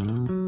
Mm-hmm.